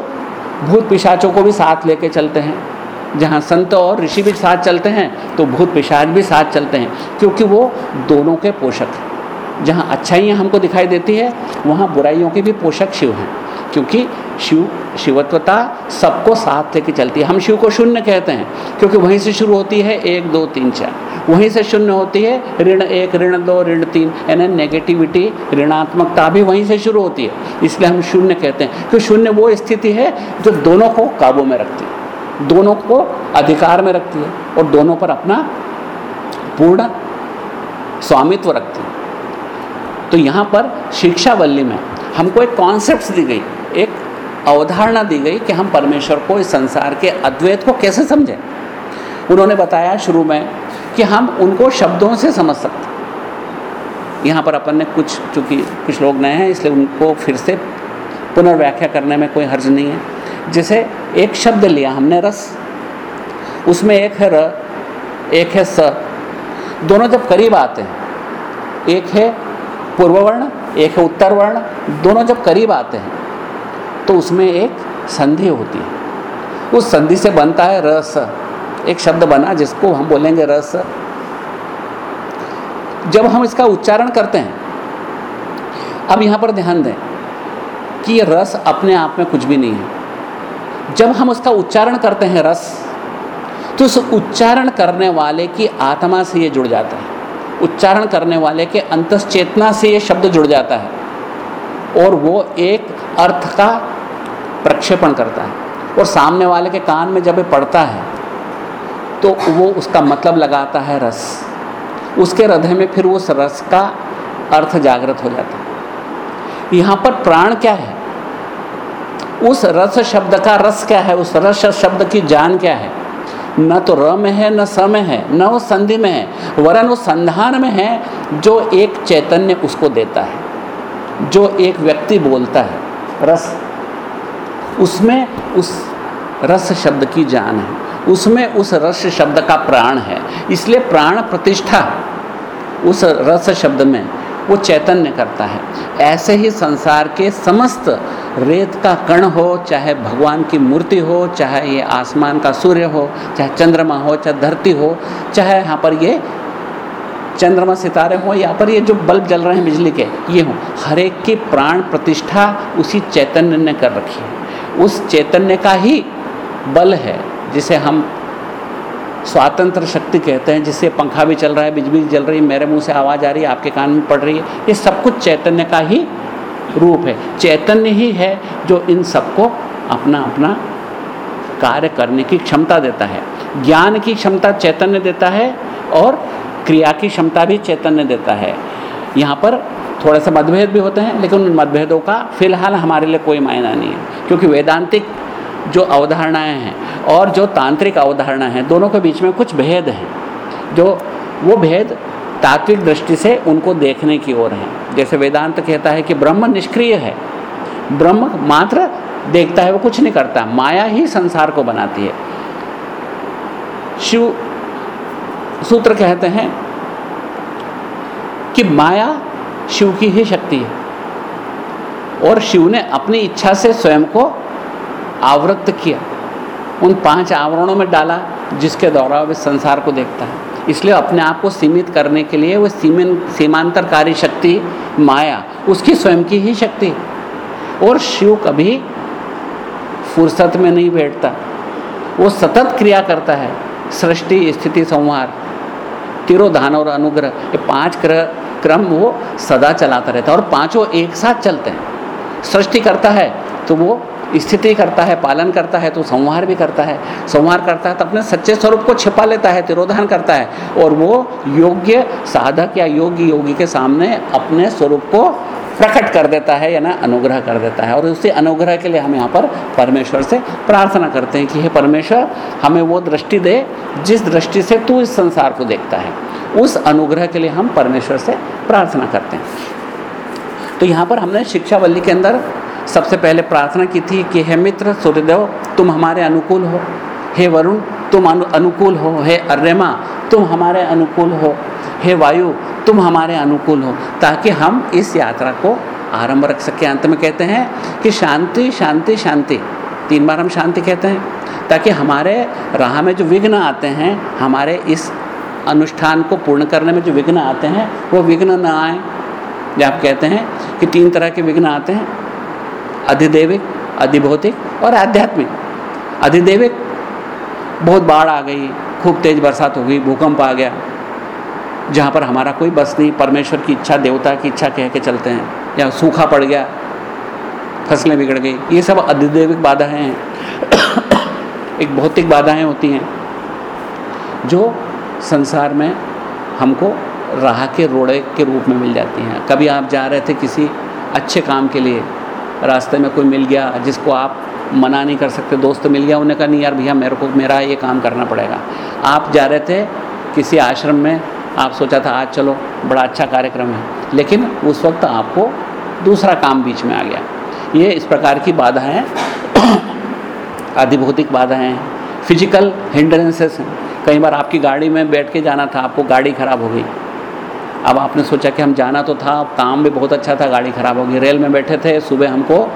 भूत पिशाचों को भी साथ लेके चलते हैं। जहाँ संत और ऋषि भी साथ चलते हैं तो भूत पिशाच भी साथ चलते हैं, क्योंकि वो दोनों के पोषक हैं। जहाँ अच्छाइयाँ हमको दिखाई देती है, वहाँ बुराइयों के भी पोषक शिव हैं, क्योंकि शिव, शिवत्वता सबको साथ लेके चलती है। हम शिव को शून्य कहते हैं, क्योंकि वहीं से शुरू होती है एक, दो, तीन, चार। वहीं से शून्य होती है, ऋण एक, ऋण दो, ऋण तीन, यानी नेगेटिविटी ऋणात्मकता भी वहीं से शुरू होती है। इसलिए हम शून्य कहते हैं, क्योंकि शून्य वो स्थिति है जो दोनों को काबू में रखती है। दोनों को अधिकार में रखती है और दोनों पर अपना पूर्ण स्वामित्व रखती है। तो यहाँ पर शिक्षा वल्ली में हमको एक कॉन्सेप्ट दी गई, एक अवधारणा दी गई कि हम परमेश्वर को इस संसार के अद्वैत को कैसे समझें। उन्होंने बताया शुरू में कि हम उनको शब्दों से समझ सकते यहाँ पर अपन ने कुछ, चूँकि कुछ लोग नए हैं, इसलिए उनको फिर से पुनर्व्याख्या करने में कोई हर्ज नहीं है। जैसे एक शब्द लिया हमने रस। उसमें एक है र, एक है स। दोनों जब करीब आते हैं, एक है पूर्व वर्ण एक है उत्तर वर्ण दोनों जब करीब आते हैं तो उसमें एक संधि होती है। उस संधि से बनता है रस एक शब्द बना जिसको हम बोलेंगे रस जब हम इसका उच्चारण करते हैं, अब यहाँ पर ध्यान दें कि ये रस अपने आप में कुछ भी नहीं है। जब हम उसका उच्चारण करते हैं रस तो उस उच्चारण करने वाले की आत्मा से ये जुड़ जाता है। उच्चारण करने वाले के अंतस चेतना से ये शब्द जुड़ जाता है। और वो एक अर्थ का प्रक्षेपण करता है। और सामने वाले के कान में जब ये पड़ता है तो वो उसका मतलब लगाता है रस। उसके हृदय में फिर उस रस का अर्थ जागृत हो जाता है। यहाँ पर प्राण क्या है? उस रस शब्द का रस क्या है? उस रस शब्द की जान क्या है? न तो र में है, न स में है, न वो संधि में है, वरन वो संधान में है, जो एक चैतन्य उसको देता है, जो एक व्यक्ति बोलता है, रस। उसमें उस रस शब्द की जान है, उसमें उस रस शब्द का प्राण है, इसलिए प्राण प्रतिष्ठा उस रस शब्द में वो चैतन्य करता है। ऐसे ही संसार के समस्त रेत का कण हो, चाहे भगवान की मूर्ति हो, चाहे ये आसमान का सूर्य हो, चाहे चंद्रमा हो, चाहे धरती हो, चाहे यहाँ पर ये चंद्रमा सितारे हों यहाँ पर ये जो बल्ब जल रहे हैं बिजली के, ये हों। हर एक की प्राण प्रतिष्ठा उसी चैतन्य ने कर रखी है। उस चैतन्य का ही बल है, जिसे हम स्वातंत्र शक्ति कहते हैं, जिससे पंखा भी चल रहा है, बिजली भी जल रही है, मेरे मुँह से आवाज़ आ रही है, आपके कान में पड़ रही है, ये सब कुछ चैतन्य का ही रूप है। चैतन्य ही है जो इन सबको अपना अपना कार्य करने की क्षमता देता है। ज्ञान की क्षमता चैतन्य देता है और क्रिया की क्षमता भी चैतन्य देता है। यहाँ पर थोड़े से मतभेद भी होते हैं, लेकिन उन मतभेदों का फ़िलहाल हमारे लिए कोई मायना नहीं है, क्योंकि वेदांतिक जो अवधारणाएँ हैं और जो तांत्रिक अवधारणा है, दोनों के बीच में कुछ भेद हैं। जो, वो भेद तात्विक दृष्टि से उनको देखने की ओर है। जैसे वेदांत कहता है कि ब्रह्म निष्क्रिय है। ब्रह्म मात्र देखता है, वो कुछ नहीं करता। माया ही संसार को बनाती है। शिव सूत्र कहते हैं कि माया शिव की ही शक्ति है। और शिव ने अपनी इच्छा से स्वयं को आवृत्त किया। उन पाँच आवरणों में डाला, जिसके द्वारा वह संसार को देखता है। इसलिए अपने आप को सीमित करने के लिए वह सीमिन, सीमांतरकारी शक्ति, माया, उसकी स्वयं की ही शक्ति और शिव कभी फुर्सत में नहीं बैठता। वो सतत क्रिया करता है। सृष्टि, स्थिति, संहार, तिरोधान और अनुग्रह, ये पाँच क्रम वो सदा चलाता रहता है और पाँचों एक साथ चलते हैं। सृष्टि करता है तो वो स्थिति करता है, पालन करता है तो संहार भी करता है। संहार करता है तो अपने सच्चे स्वरूप को छिपा लेता है, तिरोधान करता है। और वो योग्य साधक या योग्य योगी के सामने अपने स्वरूप को प्रकट कर देता है या ना अनुग्रह कर देता है। और उसी अनुग्रह के लिए हम यहाँ पर परमेश्वर से प्रार्थना करते हैं कि, हे परमेश्वर, हमें वो दृष्टि दे, जिस दृष्टि से तू इस संसार को देखता है। उस अनुग्रह के लिए हम परमेश्वर से प्रार्थना करते हैं। तो यहाँ पर हमने शिक्षावल्ली के अंदर सबसे पहले प्रार्थना की थी कि हे मित्र सूर्यदेव तुम हमारे अनुकूल हो। हे वरुण तुम अनु, अनुकूल हो। हे अर्यमा तुम हमारे अनुकूल हो। हे वायु तुम हमारे अनुकूल हो। ताकि हम इस यात्रा को आरंभ रख सकें। अंत में कहते हैं कि शांति शांति शांति। तीन बार हम शांति कहते हैं। ताकि हमारे राह में जो विघ्न आते हैं हमारे इस अनुष्ठान को पूर्ण करने में जो विघ्न आते हैं वो विघ्न न आए। जब आप कहते हैं कि तीन तरह के विघ्न आते हैं। अधिदेविक अधिभौतिक और आध्यात्मिक। अधिदेविक बहुत बाढ़ आ गई, खूब तेज़ बरसात हो गई, भूकंप आ गया, जहाँ पर हमारा कोई बस नहीं, परमेश्वर की इच्छा, देवता की इच्छा कह के चलते हैं, या सूखा पड़ गया, फ़सलें बिगड़ गई, ये सब अधिदेविक बाधाएँ हैं। एक भौतिक बाधाएँ होती हैं, जो संसार में हमको राह के रोड़े के रूप में मिल जाती हैं। कभी आप जा रहे थे किसी अच्छे काम के लिए रास्ते में कोई मिल गया, जिसको आप मना नहीं कर सकते, दोस्त मिल गया उन्हें कहा, नहीं यार भैया, मेरे को, मेरा ये काम करना पड़ेगा। आप जा रहे थे किसी आश्रम में, आप सोचा था, आज चलो, बड़ा अच्छा कार्यक्रम है। लेकिन उस वक्त आपको दूसरा काम बीच में आ गया। ये इस प्रकार की बाधाएँ अधिभौतिक बाधाएँ हैं। फ़िज़िकल हिंड्रेंसेस हैं। कई बार आपकी गाड़ी में बैठ के जाना था, आपको गाड़ी ख़राब हो गई। अब आपने सोचा कि हम जाना तो था काम भी बहुत अच्छा था, गाड़ी ख़राब हो गई, रेल में बैठे थे, सुबह हमको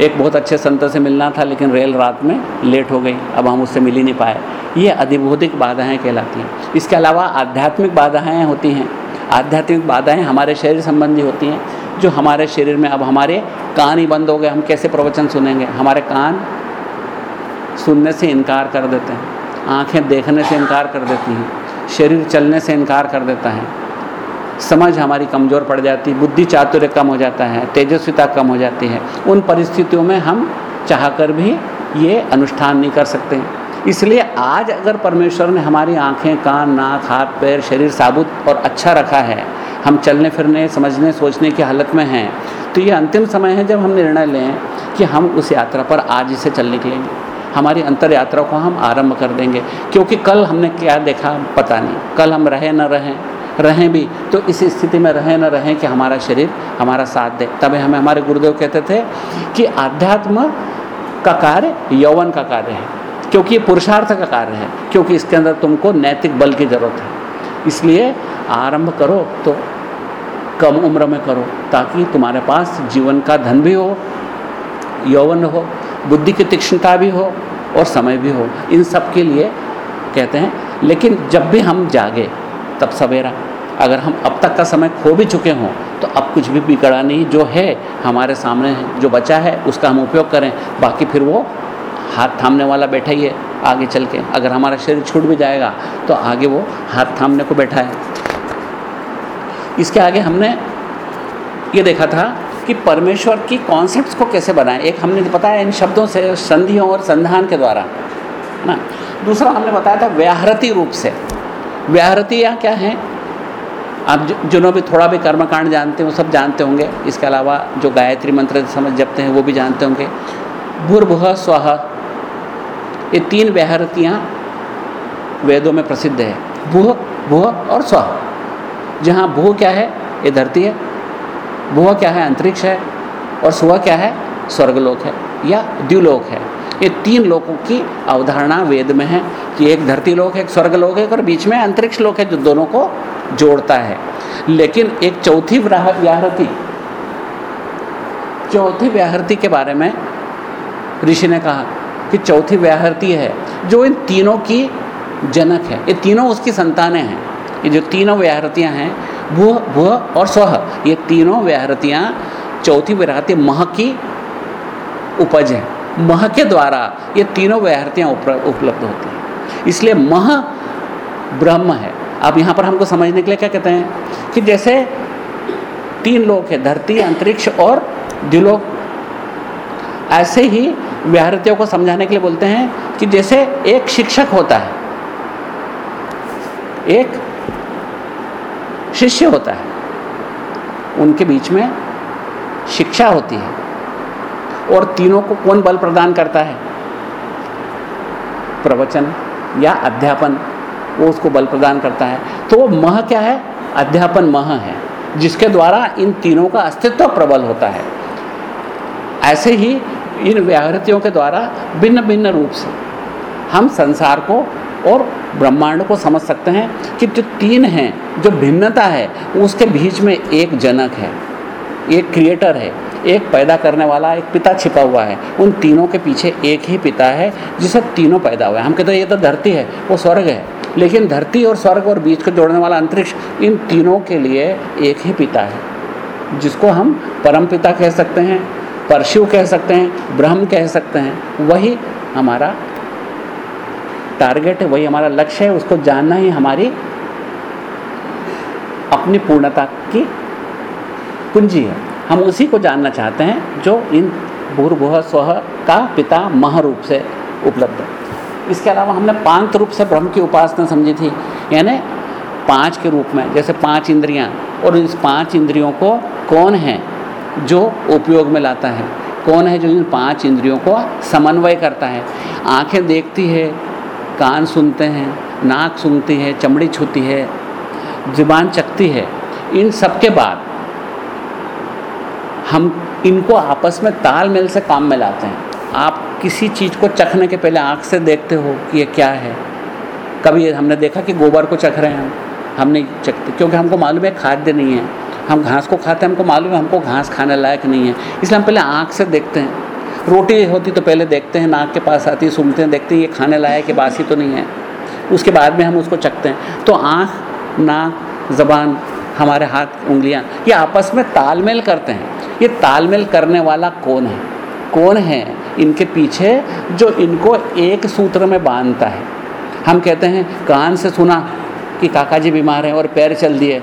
एक बहुत अच्छे संत से मिलना था, लेकिन रेल रात में लेट हो गई, अब हम उससे मिल ही नहीं पाए। ये अधिभौतिक बाधाएँ कहलाती हैं। इसके अलावा आध्यात्मिक बाधाएँ होती हैं। आध्यात्मिक बाधाएँ हमारे शरीर संबंधी होती हैं, जो हमारे शरीर में अब हमारे कान ही बंद हो गए, हम कैसे प्रवचन सुनेंगे? हमारे कान सुनने से इनकार कर देते हैं, आँखें देखने से इनकार कर देती हैं, शरीर चलने से इनकार कर देता है। समझ हमारी कमज़ोर पड़ जाती है बुद्धि चातुर्य कम हो जाता है, तेजस्विता कम हो जाती है, उन परिस्थितियों में हम चाहकर भी ये अनुष्ठान नहीं कर सकते। इसलिए आज अगर परमेश्वर ने हमारी आँखें, कान, नाक, हाथ, पैर, शरीर, साबुत और अच्छा रखा है, हम चलने फिरने, समझने, सोचने की हालत में हैं तो ये अंतिम समय है जब हम निर्णय लें कि हम उस यात्रा पर आज ही से चल निकलेंगे हमारी अंतर यात्रा को हम आरंभ कर देंगे, क्योंकि कल हमने क्या देखा पता नहीं, कल हम रहे न रहें रहें भी। तो इस स्थिति में रहें न रहें कि हमारा शरीर हमारा साथ दे। तभी हमें, हमारे गुरुदेव कहते थे कि आध्यात्म का कार्य यौवन का कार्य है, क्योंकि ये पुरुषार्थ का कार्य है, क्योंकि इसके अंदर तुमको नैतिक बल की ज़रूरत है। इसलिए आरंभ करो तो कम उम्र में करो, ताकि तुम्हारे पास जीवन का धन भी हो, यौवन हो, बुद्धि की तीक्ष्णता भी हो और समय भी हो। इन सब के लिए कहते हैं, लेकिन जब भी हम जागे तब सवेरा। अगर हम अब तक का समय खो भी चुके हों तो अब कुछ भी बिगड़ा नहीं, जो है, हमारे सामने जो बचा है, उसका हम उपयोग करें। बाकी फिर वो हाथ थामने वाला बैठा ही है, आगे चल के। अगर हमारा शरीर छूट भी जाएगा तो आगे वो हाथ थामने को बैठा है। इसके आगे हमने ये देखा था कि परमेश्वर की कॉन्सेप्ट्स को कैसे बनाएँ। एक हमने बताया इन शब्दों से, संधियों और संधान के द्वारा, ना? दूसरा हमने बताया था व्याहृति रूप से। व्याहृतियाँ क्या हैं? आप जिन्हों भी थोड़ा भी कर्मकांड जानते हैं वो सब जानते होंगे। इसके अलावा जो गायत्री मंत्र समझ जपते हैं, वो भी जानते होंगे। भूर्भुह स्वह। ये तीन व्याहृतियाँ वेदों में प्रसिद्ध है। भूह भूह और स्वह। जहाँ भूह क्या है? ये धरती है। भूह क्या है? अंतरिक्ष है। और स्व क्या है? स्वर्गलोक है या द्युलोक है। ये तीन लोकों की अवधारणा वेद में है कि एक धरती लोक है, एक स्वर्गलोक है, और बीच में अंतरिक्ष लोक है जो दोनों को जोड़ता है। लेकिन एक चौथी व्याहृति चौथी व्याहृति के बारे में ऋषि ने कहा कि चौथी व्याहृति है जो इन तीनों की जनक है। ये तीनों उसकी संतानें हैं। ये जो तीनों व्याहृतियाँ हैं भूह भूह और स्व, ये तीनों व्याहृतियाँ चौथी व्याहृति मह की उपज है। मह के द्वारा ये तीनों व्याहृतियाँ उपलब्ध होती हैं। इसलिए मह ब्रह्म है। अब यहाँ पर हमको समझने के लिए क्या कहते हैं कि जैसे तीन लोग हैं, धरती, अंतरिक्ष और द्विलोक। ऐसे ही व्याहृतियों को समझाने के लिए बोलते हैं कि जैसे एक शिक्षक होता है, एक शिष्य होता है, उनके बीच में शिक्षा होती है। और तीनों को कौन बल प्रदान करता है? प्रवचन या अध्यापन, वो उसको बल प्रदान करता है। तो वो मह क्या है? अध्यापन मह है, जिसके द्वारा इन तीनों का अस्तित्व प्रबल होता है। ऐसे ही इन व्याहृतियों के द्वारा भिन्न भिन्न रूप से हम संसार को और ब्रह्मांड को समझ सकते हैं कि जो तीन हैं, जो भिन्नता है, उसके बीच में एक जनक है, एक क्रिएटर है। एक पैदा करने वाला, एक पिता छिपा हुआ है। उन तीनों के पीछे एक ही पिता है, जिसे तीनों पैदा हुए हम कहते हैं, ये तो धरती है, वो स्वर्ग है। लेकिन धरती और स्वर्ग और बीच को जोड़ने वाला अंतरिक्ष, इन तीनों के लिए एक ही पिता है, जिसको हम परम पिता कह सकते हैं, परशु कह सकते हैं, ब्रह्म कह सकते हैं। वही हमारा टारगेट है, वही हमारा लक्ष्य है, उसको जानना ही हमारी अपनी पूर्णता की कुंजी है। हम उसी को जानना चाहते हैं जो इन भूर्भुह स्व का पिता मह रूप से उपलब्ध है। इसके अलावा हमने पाँच रूप से ब्रह्म की उपासना समझी थी, यानी पाँच के रूप में, जैसे पाँच इंद्रियाँ, और इस पाँच इंद्रियों को कौन है जो उपयोग में लाता है? कौन है जो इन पाँच इंद्रियों को समन्वय करता है? आँखें देखती है, कान सुनते हैं, नाक सुनती है, चमड़ी छूती है, ज़ुबान चखती है, इन सब के बाद हम इनको आपस में तालमेल से काम में लाते हैं। आप किसी चीज़ को चखने के पहले आँख से देखते हो कि ये क्या है। कभी हमने देखा कि गोबर को चख रहे हैं हम। हम नहीं चखते, क्योंकि हमको मालूम है खाद्य नहीं है। हम घास को खाते हैं, हमको मालूम है हमको घास खाने लायक नहीं है। इसलिए हम पहले आँख से देखते हैं। रोटी होती तो पहले देखते हैं, नाक के पास आती सुनते हैं, देखते हैं, ये खाने लायक है, बासी तो नहीं है। उसके बाद में हम उसको चखते हैं। तो आँख, नाक, ज़बान, हमारे हाथ, उंगलियाँ, ये आपस में तालमेल करते हैं। ये तालमेल करने वाला कौन है? कौन है इनके पीछे जो इनको एक सूत्र में बांधता है? हम कहते हैं, कान से सुना कि काका जी बीमार हैं और पैर चल दिए।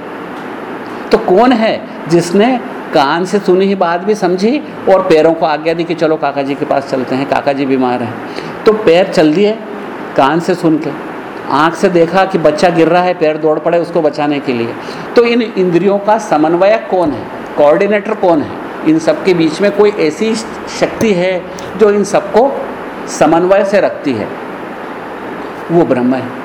तो कौन है जिसने कान से सुनी ही बात भी समझी और पैरों को आज्ञा दी कि चलो काका जी के पास चलते हैं काका जी बीमार हैं? तो पैर चल दिए कान से सुन के। आँख से देखा कि बच्चा गिर रहा है, पैर दौड़ पड़े उसको बचाने के लिए। तो इन इंद्रियों का समन्वयक कौन है? कोऑर्डिनेटर कौन है? इन सब के बीच में कोई ऐसी शक्ति है जो इन सबको समन्वय से रखती है। वो ब्रह्म है।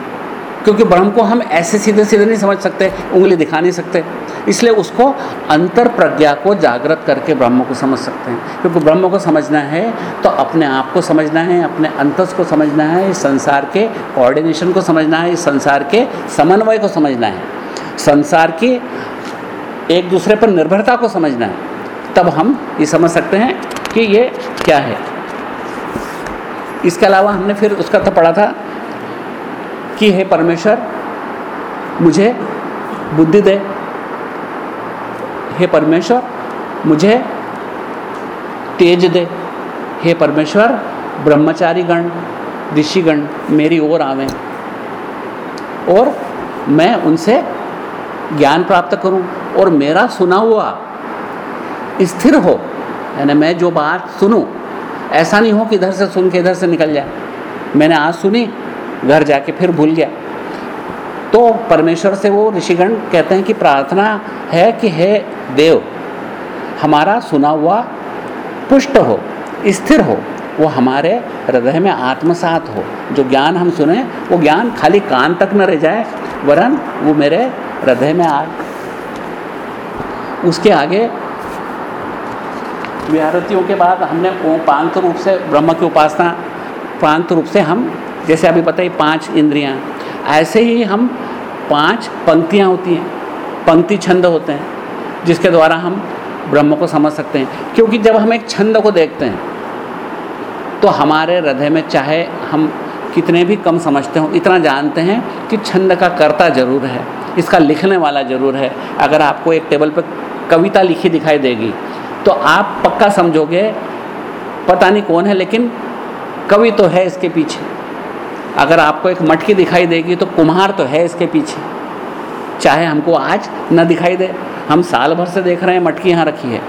क्योंकि ब्रह्म को हम ऐसे सीधे सीधे नहीं समझ सकते, उंगली दिखा नहीं सकते। इसलिए उसको अंतर प्रज्ञा को जागृत करके ब्रह्म को समझ सकते हैं। क्योंकि ब्रह्म को समझना है तो अपने आप को समझना है, अपने अंतस को समझना है, इस संसार के कोऑर्डिनेशन को समझना है, इस संसार के समन्वय को समझना है। संसार की एक दूसरे पर निर्भरता को समझना है। तब हम ये समझ सकते हैं कि ये क्या है। इसके अलावा हमने फिर उसका तो पढ़ा था कि हे परमेश्वर, मुझे बुद्धि दे। हे परमेश्वर, मुझे तेज दे। हे परमेश्वर ब्रह्मचारी गण ऋषिगण, मेरी ओर आवें और मैं उनसे ज्ञान प्राप्त करूँ और मेरा सुना हुआ स्थिर हो, यानी मैं जो बात सुनूं, ऐसा नहीं हो कि इधर से सुन के इधर से निकल जाए। मैंने आज सुनी, घर जाके फिर भूल गया। तो परमेश्वर से वो ऋषिगण कहते हैं कि प्रार्थना है कि हे देव, हमारा सुना हुआ पुष्ट हो, स्थिर हो, वो हमारे हृदय में आत्मसात हो। जो ज्ञान हम सुने, वो ज्ञान खाली कान तक न रह जाए, वरन वो मेरे हृदय में आ उसके आगे व्यारतियों के बाद हमने पांत रूप से ब्रह्म की उपासना, पांत रूप से हम, जैसे अभी बताइए पाँच इंद्रियाँ ऐसे ही हम पाँच पंक्तियाँ होती हैं, पंक्ति छंद होते हैं, जिसके द्वारा हम ब्रह्म को समझ सकते हैं। क्योंकि जब हम एक छंद को देखते हैं तो हमारे हृदय में चाहे हम कितने भी कम समझते हो, इतना जानते हैं कि छंद का कर्ता ज़रूर है, इसका लिखने वाला ज़रूर है। अगर आपको एक टेबल पर कविता लिखी दिखाई देगी तो आप पक्का समझोगे, पता नहीं कौन है, लेकिन कवि तो है इसके पीछे। अगर आपको एक मटकी दिखाई देगी तो कुम्हार तो है इसके पीछे। चाहे हमको आज न दिखाई दे। हम साल भर से देख रहे हैं, मटकी यहाँ रखी है।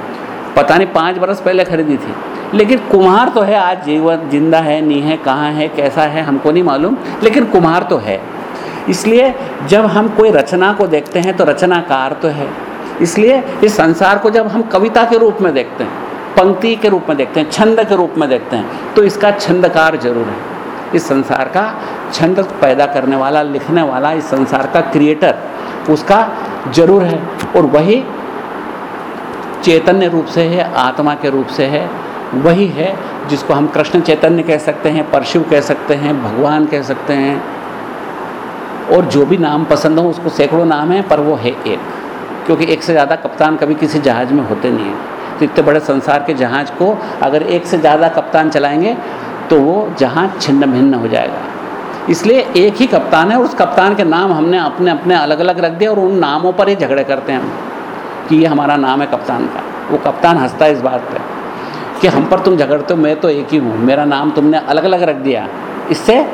पता नहीं पाँच बरस पहले खरीदी थी। लेकिन कुम्हार तो है आज जीवन ज़िंदा है नहीं है, कहाँ है, कैसा है, हमको नहीं मालूम, लेकिन कुम्हार तो है। इसलिए जब हम कोई रचना को देखते हैं तो रचनाकार तो है। इसलिए इस संसार को जब हम कविता के रूप में देखते हैं, पंक्ति के रूप में देखते हैं, छंद के रूप में देखते हैं तो इसका छंदकार ज़रूर है। इस संसार का छंद पैदा करने वाला, लिखने वाला, इस संसार का क्रिएटर उसका ज़रूर है। और वही चैतन्य रूप से है, आत्मा के रूप से है, वही है जिसको हम कृष्ण चैतन्य कह सकते हैं परशु कह सकते हैं, भगवान कह सकते हैं, और जो भी नाम पसंद हो, उसको सैकड़ों नाम है, पर वो है एक। क्योंकि एक से ज़्यादा कप्तान कभी किसी जहाज़ में होते नहीं हैं। तो इतने बड़े संसार के जहाज़ को अगर एक से ज़्यादा कप्तान चलाएँगे तो वो जहाज़ छिन्न भिन्न हो जाएगा। इसलिए एक ही कप्तान है और उस कप्तान के नाम हमने अपने अपने अलग अलग रख दिया और उन नामों पर ही झगड़े करते हैं हम, कि ये हमारा नाम है कप्तान का। वो कप्तान हंसता है इस बात पर कि हम पर तुम झगड़ते हो, मैं तो एक ही हूँ, मेरा नाम तुमने अलग अलग रख दिया। इससे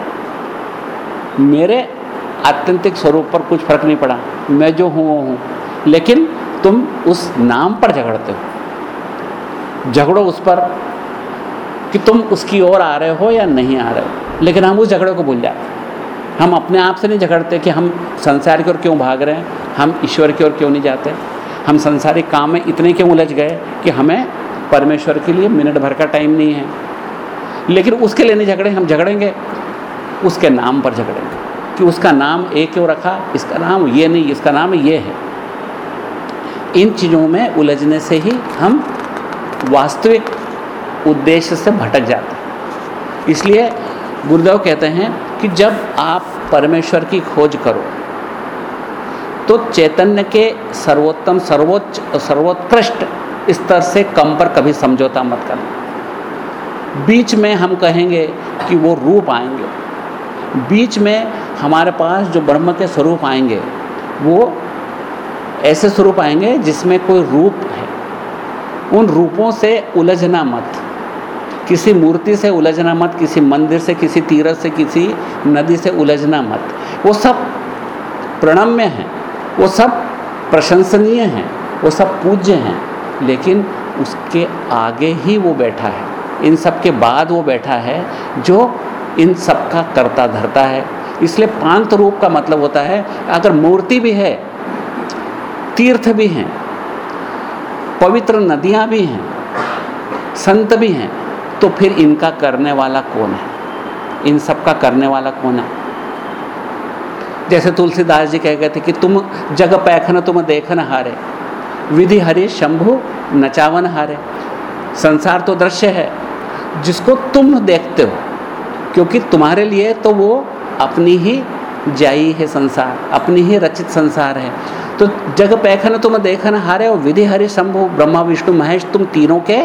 मेरे आत्यंतिक स्वरूप पर कुछ फ़र्क नहीं पड़ा। मैं जो हूँ, वो हूँ। लेकिन तुम उस नाम पर झगड़ते हो। झगड़ो उस पर कि तुम उसकी ओर आ रहे हो या नहीं आ रहे हो। लेकिन हम उस झगड़े को भूल जाते हम अपने आप से नहीं झगड़ते कि हम संसार की ओर क्यों भाग रहे हैं, हम ईश्वर की ओर क्यों नहीं जाते। हम संसारिक काम में इतने क्यों उलझ गए कि हमें परमेश्वर के लिए मिनट भर का टाइम नहीं है। लेकिन उसके लिए नहीं झगड़े, हम झगड़ेंगे। उसके नाम पर झगड़ेंगे कि उसका नाम ए क्यों रखा, इसका नाम ये नहीं, इसका नाम ये है। इन चीज़ों में उलझने से ही हम वास्तविक उद्देश्य से भटक जाते हैं। इसलिए गुरुदेव कहते हैं कि जब आप परमेश्वर की खोज करो तो चैतन्य के सर्वोत्तम, सर्वोच्च, सर्वोत्कृष्ट स्तर से कम पर कभी समझौता मत करना। बीच में हम कहेंगे कि वो रूप आएँगे। बीच में हमारे पास जो ब्रह्म के स्वरूप आएँगे, वो ऐसे स्वरूप आएँगे जिसमें कोई रूप है। उन रूपों से उलझना मत। किसी मूर्ति से उलझना मत, किसी मंदिर से, किसी तीरथ से, किसी नदी से उलझना मत। वो सब प्रणम्य हैं, वो सब प्रशंसनीय हैं, वो सब पूज्य हैं, लेकिन उसके आगे ही वो बैठा है। इन सब के बाद वो बैठा है जो इन सब का करता धरता है। इसलिए पांत रूप का मतलब होता है, अगर मूर्ति भी है तीर्थ भी हैं, पवित्र नदियाँ भी हैं, संत भी हैं तो फिर इनका करने वाला कौन है? इन सब का करने वाला कौन है? जैसे तुलसीदास जी कह गए थे कि तुम जग पैखन, तुम देखन हारे, विधि हरि शंभु नचावन हारे। संसार तो दृश्य है, जिसको तुम देखते हो, क्योंकि तुम्हारे लिए तो वो अपनी ही जाई है संसार, अपनी ही रचित संसार है। तो जग पैखन तुम देखन हारे और विधि हरि शंभु, ब्रह्मा, विष्णु, महेश, तुम तीनों के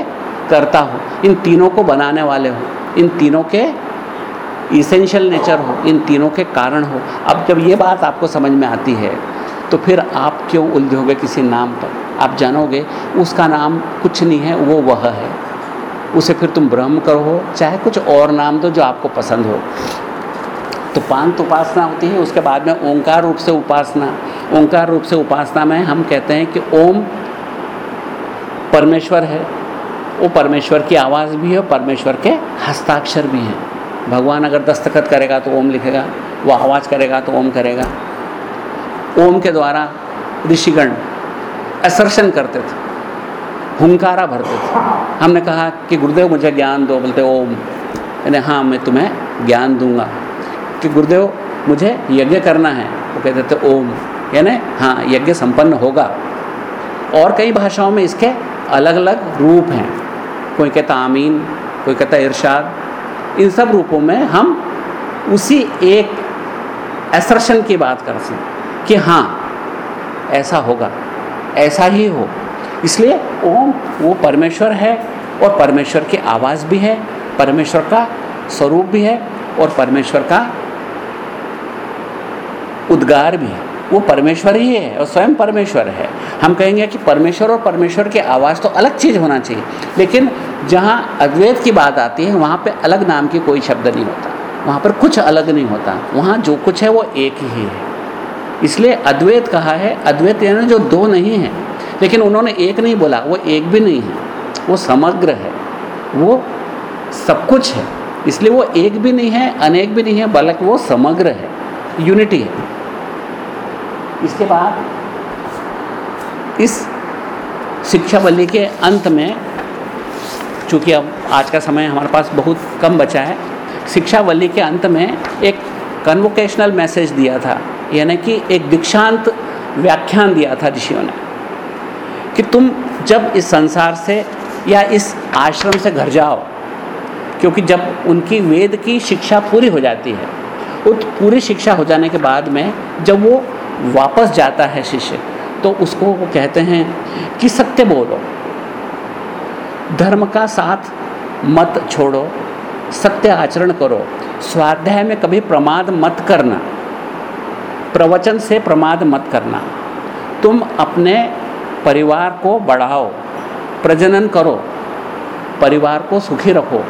करता हो। इन तीनों को बनाने वाले हो। इन तीनों के इसेंशियल नेचर हो। इन तीनों के कारण हो। अब जब ये बात आपको समझ में आती है तो फिर आप क्यों उलझोगे किसी नाम पर? आप जानोगे, उसका नाम कुछ नहीं है, वो वह है। उसे फिर तुम ब्रह्म करो। चाहे कुछ और नाम दो जो आपको पसंद हो। तो पांत उपासना होती है, उसके बाद में ओंकार रूप से उपासना। ओंकार रूप से उपासना में हम कहते हैं कि ओम परमेश्वर है। वो परमेश्वर की आवाज़ भी है, परमेश्वर के हस्ताक्षर भी हैं। भगवान अगर दस्तखत करेगा तो ओम लिखेगा, वो आवाज़ करेगा तो ओम करेगा। ओम के द्वारा ऋषिगण असर्शन करते थे, हुंकारा भरते थे। हमने कहा कि गुरुदेव मुझे ज्ञान दो, बोलते ओम। यानी हाँ मैं तुम्हें ज्ञान दूँगा। कि गुरुदेव, मुझे यज्ञ करना है। वो कहते थे ओम। यानी हाँ यज्ञ संपन्न होगा। और कई भाषाओं में इसके अलग अलग रूप हैं। कोई कहता आमीन, कोई कहता इरशाद। इन सब रूपों में हम उसी एक एसर्शन की बात कर सकते कि हाँ ऐसा होगा, ऐसा ही हो। इसलिए ओम, वो परमेश्वर है और परमेश्वर की आवाज़ भी है, परमेश्वर का स्वरूप भी है और परमेश्वर का उद्गार भी वो परमेश्वर ही है और स्वयं परमेश्वर है। हम कहेंगे कि परमेश्वर और परमेश्वर की आवाज़ तो अलग चीज़ होना चाहिए, लेकिन जहाँ अद्वैत की बात आती है, वहाँ पे अलग नाम की कोई शब्द नहीं होता। वहाँ पर कुछ अलग नहीं होता। वहाँ जो कुछ है, वो एक ही है। इसलिए अद्वैत कहा है, अद्वैत यानी जो दो नहीं है, लेकिन उन्होंने एक नहीं बोला, वो एक भी नहीं है। वो समग्र है। वो सब कुछ है। इसलिए वो एक भी नहीं है, अनेक भी नहीं है, बल्कि वो समग्र है। यूनिटी है। इसके बाद इस शिक्षा बल्ली के अंत में, चूँकि अब आज का समय हमारे पास बहुत कम बचा है शिक्षा वल्ली के अंत में एक कन्वोकेशनल मैसेज दिया था, यानी कि एक दीक्षांत व्याख्यान दिया था ऋषियों ने, कि तुम जब इस संसार से या इस आश्रम से घर जाओ, क्योंकि जब उनकी वेद की शिक्षा पूरी हो जाती है उस पूरी शिक्षा हो जाने के बाद में जब वो वापस जाता है शिष्य तो उसको वो कहते हैं कि सत्य बोलो। धर्म का साथ मत छोड़ो, सत्य आचरण करो। स्वाध्याय में कभी प्रमाद मत करना, प्रवचन से प्रमाद मत करना। तुम अपने परिवार को बढ़ाओ, प्रजनन करो, परिवार को सुखी रखो।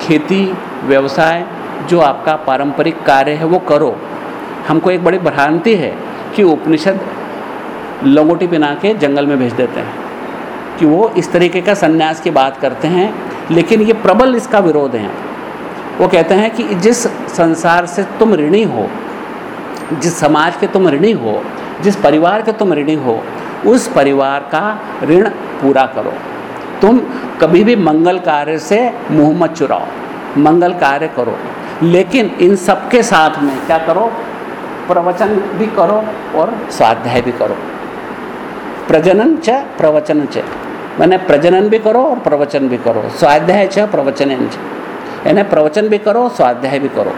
खेती, व्यवसाय, जो आपका पारंपरिक कार्य है, वो करो। हमको एक बड़ी भ्रांति है कि उपनिषद लंगोटी पिना के जंगल में भेज देते हैं, कि वो इस तरीके का संन्यास की बात करते हैं, लेकिन ये प्रबल इसका विरोध है। वो कहते हैं कि जिस संसार से तुम ऋणी हो, जिस समाज के तुम ऋणी हो, जिस परिवार के तुम ऋणी हो, उस परिवार का ऋण पूरा करो। तुम कभी भी मंगल कार्य से मुँह मत चुराओ, मंगल कार्य करो, लेकिन इन सब के साथ में क्या करो प्रवचन भी करो और स्वाध्याय भी करो। प्रजनन च, प्रवचन च। मैंने प्रजनन भी करो और प्रवचन भी करो। स्वाध्याय च, प्रवचन च। यानी प्रवचन भी करो, स्वाध्याय भी करो।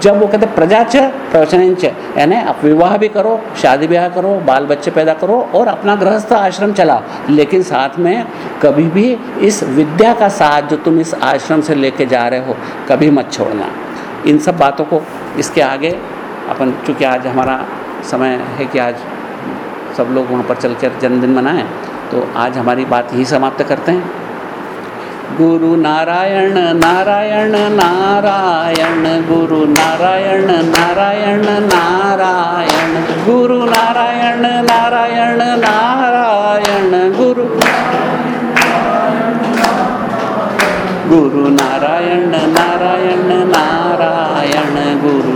जब वो कहते प्रजा च, प्रवचन च, यानी आप विवाह भी करो, शादी ब्याह करो बाल बच्चे पैदा करो और अपना गृहस्थ आश्रम चलाओ। लेकिन साथ में कभी भी इस विद्या का साथ जो तुम इस आश्रम से लेके जा रहे हो, कभी मत छोड़ना। इन सब बातों को इसके आगे अपन चूँकि आज हमारा समय है कि आज सब लोग वहाँ पर चल कर जन्मदिन मनाएँ तो आज हमारी बात यही समाप्त करते हैं। गुरु नारायण नारायण नारायण, गुरु नारायण नारायण नारायण, गुरु नारायण नारायण नारायण, गुरु गुरु नारायण नारायण नारायण, गुरु